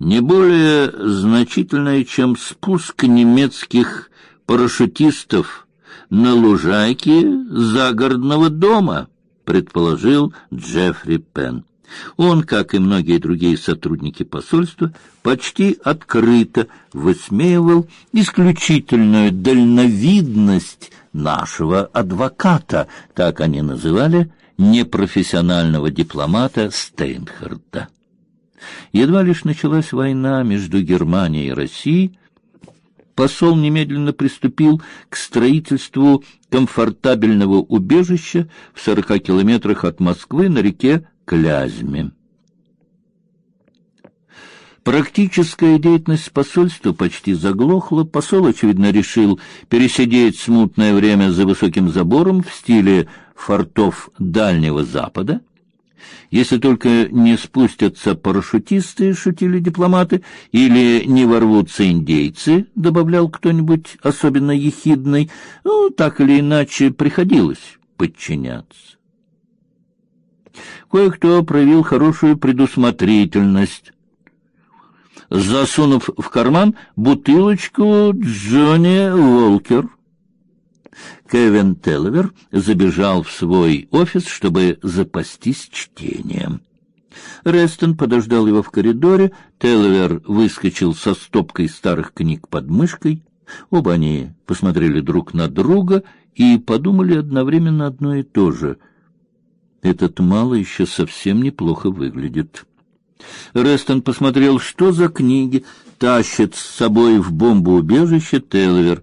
не более значительное, чем спуск немецких парашютистов на лужайке загородного дома, предположил Джеффри Пен. Он, как и многие другие сотрудники посольства, почти открыто высмеивал исключительную дальновидность нашего адвоката, так они называли непрофессионального дипломата Стейнхарда. Едва лишь началась война между Германией и Россией, посол немедленно приступил к строительству комфортабельного убежища в сорока километрах от Москвы на реке Клязьме. Практическая деятельность посольства почти заглохла. Посол, очевидно, решил пересидеть смутное время за высоким забором в стиле фортов Дальнего Запада. Если только не спустятся парашютисты, шутили дипломаты, или не ворвутся индейцы, добавлял кто-нибудь особенно ехидный, ну, так или иначе приходилось подчиняться. Кое-кто проявил хорошую предусмотрительность засунув в карман бутылочку Джонни Волкер. Кевин Телвер забежал в свой офис, чтобы запастись чтением. Рестон подождал его в коридоре, Телвер выскочил со стопкой старых книг под мышкой. Оба они посмотрели друг на друга и подумали одновременно одно и то же. Этот малый еще совсем неплохо выглядит. Рестон посмотрел, что за книги тащит с собой в бомбоубежище Телвер.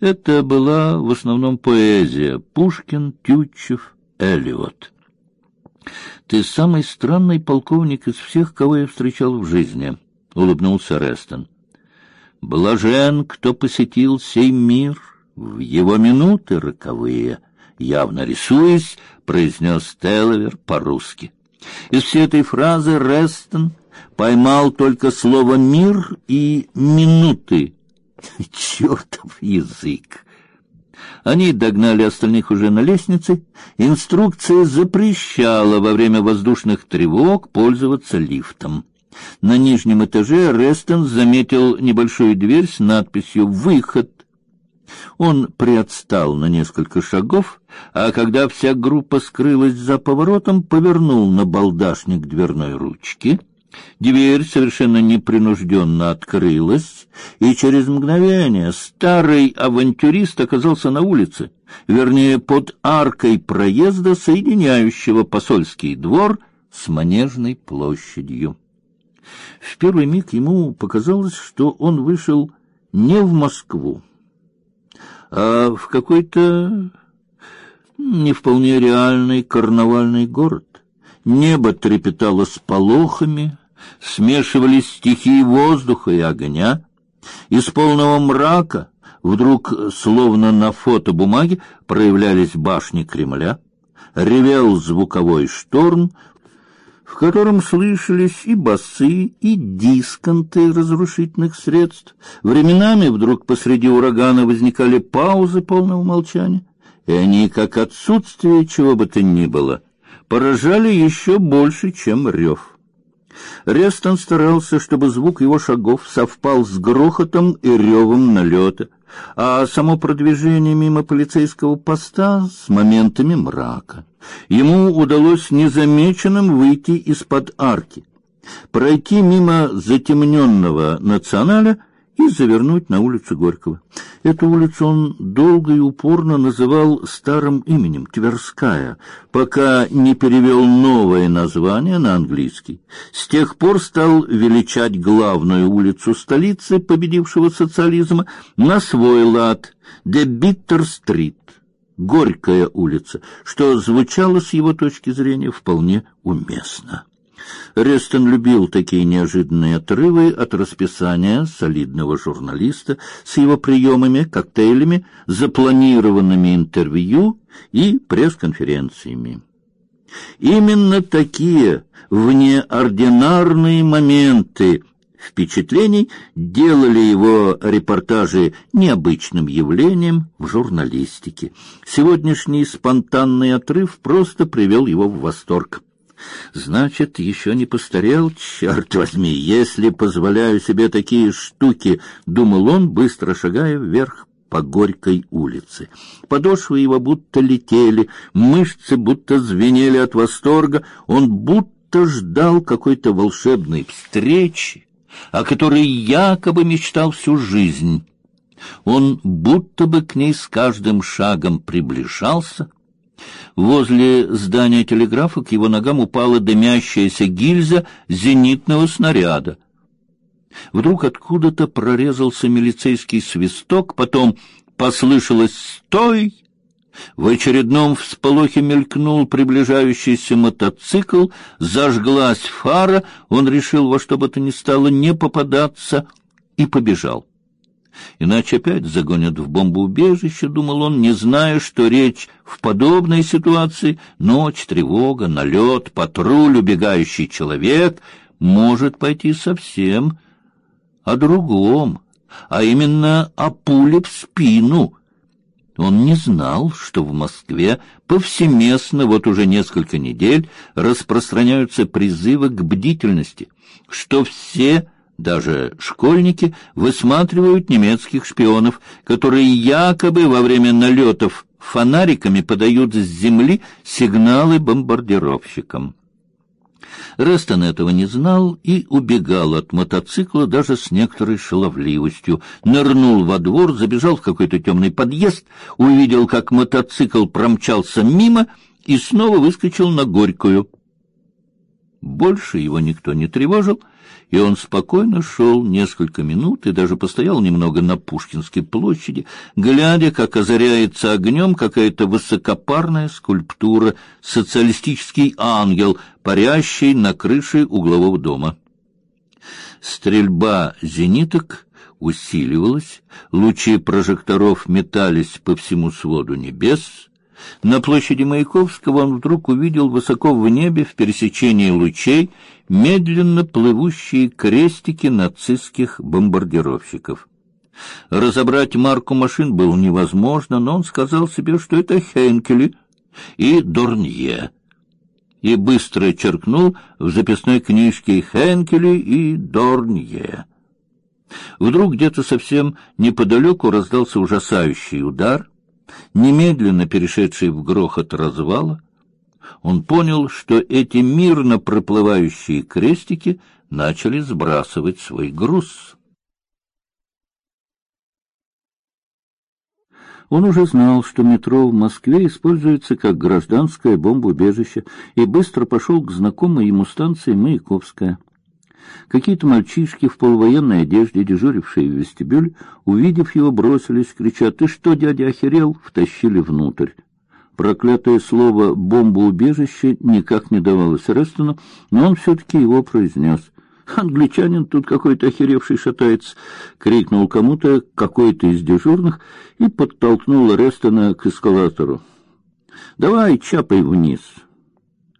Это была в основном поэзия: Пушкин, Тютчев, Эллиот. Ты самый странный полковник из всех, кого я встречал в жизни, улыбнулся Рестон. Блажен, кто посетил сей мир в его минуты роковые, явно рисуясь, произнес Телвер по-русски. Из всей этой фразы Рестон поймал только слово «мир» и «минуты». Чертов язык! Они догнали остальных уже на лестнице. Инструкция запрещала во время воздушных тревог пользоваться лифтом. На нижнем этаже Рестон заметил небольшую дверь с надписью «Выход». Он приотстал на несколько шагов, а когда вся группа скрылась за поворотом, повернул на балдашник дверной ручки. Дверь совершенно непринужденно открылась, и через мгновение старый авантюрист оказался на улице, вернее, под аркой проезда, соединяющего посольский двор с Манежной площадью. В первый миг ему показалось, что он вышел не в Москву, а в какой-то не вполне реальный карнавальный город. Небо трепетало с полохами, смешивались стихии воздуха и огня. Из полного мрака вдруг, словно на фотобумаге, проявлялись башни Кремля. Ревел звуковой шторм, в котором слышались и басы, и дисконты разрушительных средств. Временами вдруг посреди урагана возникали паузы полного молчания, и они, как отсутствие чего бы то ни было, поражали еще больше, чем рев. Рестон старался, чтобы звук его шагов совпал с грохотом и ревом налета, а само продвижение мимо полицейского поста с моментами мрака. Ему удалось незамеченным выйти из-под арки, пройти мимо затемненного националя и завернуть на улицу Горького. Эту улицу он долго и упорно называл старым именем Тверская, пока не перевел новое название на английский. С тех пор стал величать главную улицу столицы победившего социализма на свой лад «Де Биттер-стрит» Горькая улица, что звучало с его точки зрения вполне уместно. Рестон любил такие неожиданные отрывы от расписания солидного журналиста с его приемами, коктейлями, запланированными интервью и пресс-конференциями. Именно такие внеординарные моменты впечатлений делали его репортажи необычным явлением в журналистике. Сегодняшний спонтанный отрыв просто привел его в восторг. Значит, еще не постарел, черт возьми, если позволяю себе такие штуки, думал он, быстро шагая вверх по горькой улице. Подошвы его будто летели, мышцы будто звенели от восторга, он будто ждал какой-то волшебной встречи, о которой якобы мечтал всю жизнь. Он будто бы к ней с каждым шагом приближался. Возле здания телеграфа к его ногам упала дымящаяся гильза зенитного снаряда. Вдруг откуда-то прорезался милицейский свисток, потом послышалось «Стой!». В очередном всполохе мелькнул приближающийся мотоцикл, зажглась фара, он решил во что бы то ни стало не попадаться и побежал. Иначе опять загонят в бомбоубежище, думал он, не зная, что речь в подобной ситуации ночь, тревога, налет, патруль, убегающий человек может пойти совсем о другом, а именно о пуле в спину. Он не знал, что в Москве повсеместно вот уже несколько недель распространяются призывы к бдительности, что все даже школьники высматривают немецких шпионов, которые якобы во время налетов фонариками подают с земли сигналы бомбардировщикам. Рестон этого не знал и убегал от мотоцикла даже с некоторой шаловливостью. Нырнул во двор, забежал в какой-то темный подъезд, увидел, как мотоцикл промчался мимо и снова выскочил на Горькую. Больше его никто не тревожил, и он спокойно шел несколько минут и даже постоял немного на Пушкинской площади, глядя, как озаряется огнем какая-то высокопарная скульптура, социалистический ангел, парящий на крыше углового дома. Стрельба зениток усиливалась, лучи прожекторов метались по всему своду небес, на площади Маяковского он вдруг увидел высоко в небе в пересечении лучей медленно плывущие крестики нацистских бомбардировщиков. Разобрать марку машин было невозможно, но он сказал себе, что это Хенкели и Дорнье, и быстро черкнул в записной книжке Хенкели и Дорнье. Вдруг где-то совсем неподалеку раздался ужасающий удар — немедленно перешедший в грохот развала, он понял, что эти мирно проплывающие крестики начали сбрасывать свой груз. Он уже знал, что метро в Москве используется как гражданское бомбоубежище, и быстро пошел к знакомой ему станции Маяковская. Какие-то мальчишки в полувоенной одежде, дежурившие в вестибюль, увидев его, бросились, крича «Ты что, дядя, охерел?» втащили внутрь. Проклятое слово «бомбоубежище» никак не давалось Рестону, но он все-таки его произнес. «Англичанин тут какой-то охеревший шатается!» — крикнул кому-то какой-то из дежурных и подтолкнул Рестона к эскалатору. «Давай, чапай вниз!»